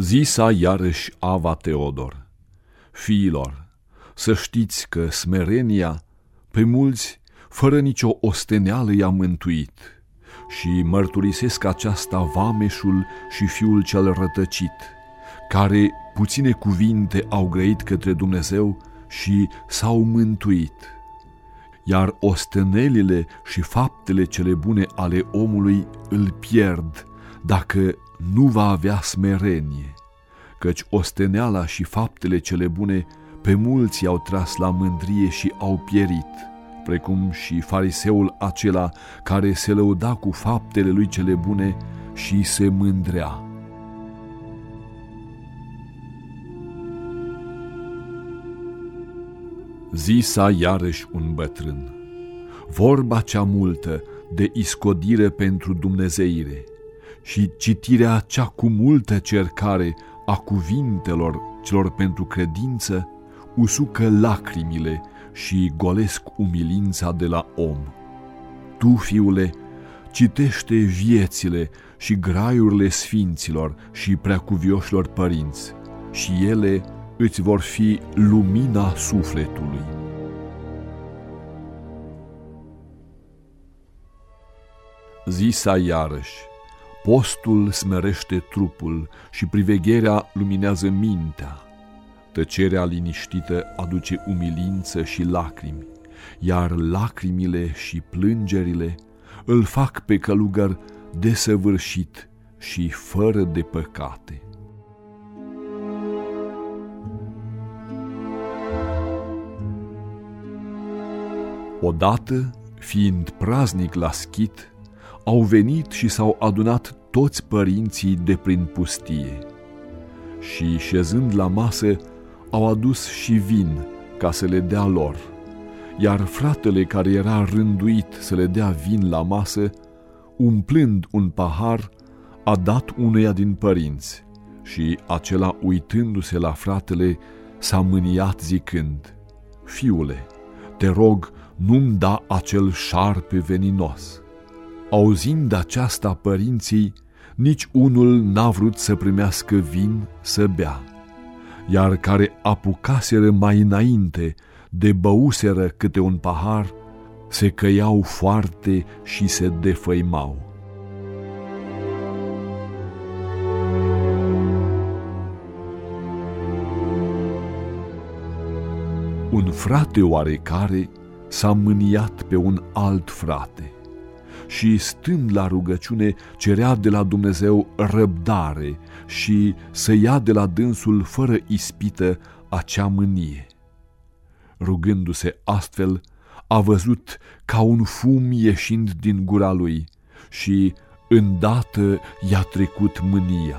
Zisa iarăși Ava Teodor, fiilor, să știți că smerenia pe mulți, fără nicio osteneală, i-a mântuit și mărturisesc aceasta vameșul și fiul cel rătăcit, care puține cuvinte au grăit către Dumnezeu și s-au mântuit. Iar ostenelile și faptele cele bune ale omului îl pierd dacă nu va avea smerenie, căci osteneala și faptele cele bune pe mulți au tras la mândrie și au pierit, precum și fariseul acela care se lăuda cu faptele lui cele bune și se mândrea. Zisa iarăși un bătrân, vorba cea multă de iscodire pentru dumnezeire – și citirea cea cu multă cercare a cuvintelor celor pentru credință usucă lacrimile și golesc umilința de la om. Tu, fiule, citește viețile și graiurile sfinților și preacuvioșilor părinți și ele îți vor fi lumina sufletului. Zisa iarăși, Postul smerește trupul și privegherea luminează mintea. Tăcerea liniștită aduce umilință și lacrimi, iar lacrimile și plângerile îl fac pe călugăr desăvârșit și fără de păcate. Odată, fiind praznic la schit, au venit și s-au adunat toți părinții de prin pustie. Și, șezând la masă, au adus și vin ca să le dea lor, iar fratele care era rânduit să le dea vin la masă, umplând un pahar, a dat unuia din părinți și acela, uitându-se la fratele, s-a mâniat zicând, Fiule, te rog, nu-mi da acel șarpe veninos. Auzind aceasta părinții, nici unul n-a vrut să primească vin să bea, iar care apucaseră mai înainte de băuseră câte un pahar, se căiau foarte și se defăimau. Un frate oarecare s-a mâniat pe un alt frate – și stând la rugăciune cerea de la Dumnezeu răbdare și să ia de la dânsul fără ispită acea mânie. Rugându-se astfel, a văzut ca un fum ieșind din gura lui și îndată i-a trecut mânia.